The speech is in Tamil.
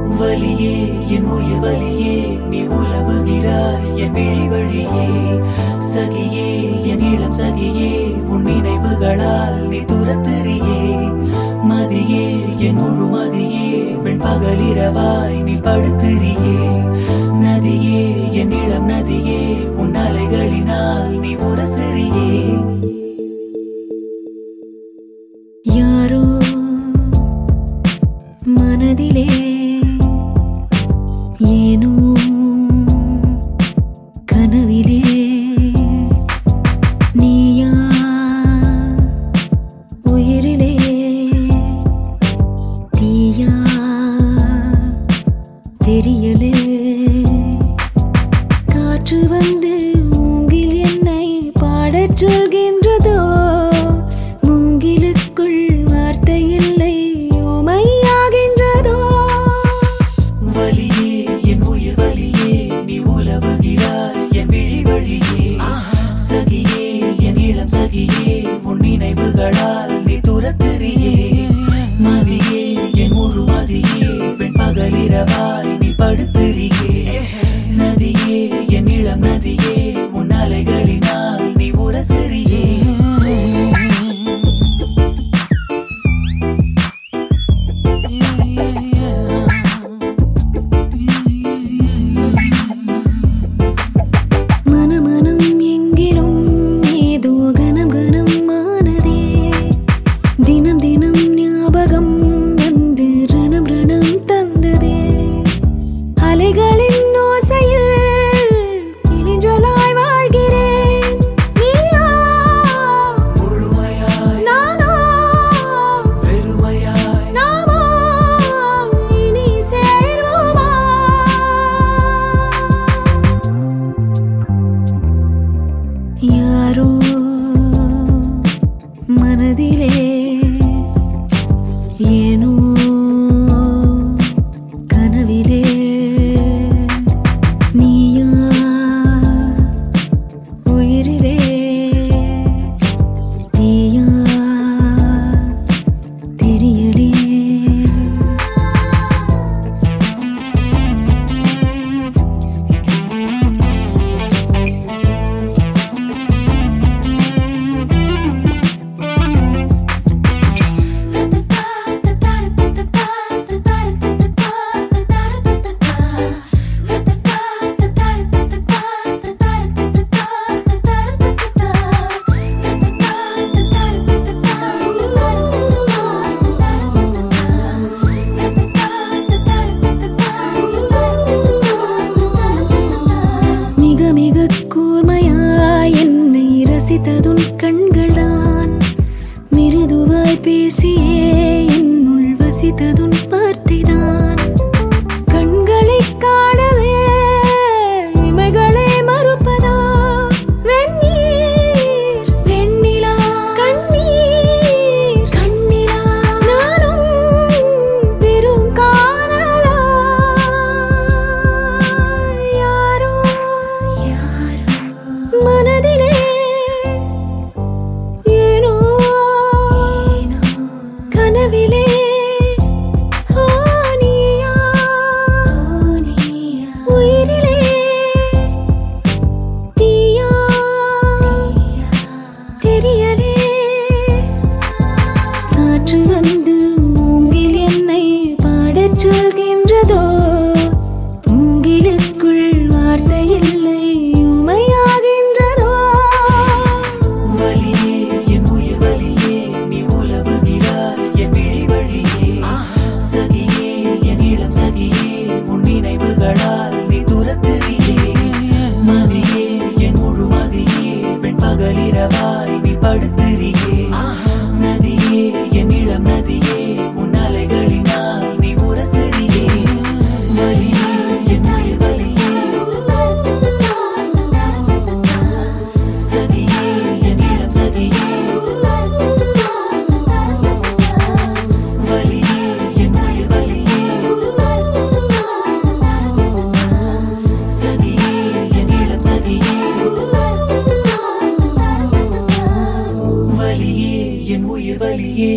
வலியே என் உயிர் வலியே நீ உலவுகிறாய் என் விழி வழியே. சகியே என் இளம் சகியே உன் நினைவுகளால் நீ துரத்துறியே. மதியே என் முழு மதியே பெண் பகலிரவாய் நீ படுத்துறியே. நதியே என் இளம் நதியே உன் அலைகளினால் நீ உரசுறியே. யாரோ மனதிலே இளம் உன் நினைவுகளால் நீ துரத்துறியே. மதியே என் முழு மதியே பெண் பகலிரவாய் நீ படுத்துறியே. அலைபேசியே என்னுள் வசித்ததுன் பல கண்களால் நீ துரத்துறியே மதியே என் முழு மதியே பெண் பகலிரவாய் நீ படுத்து என் உயிர் வலியே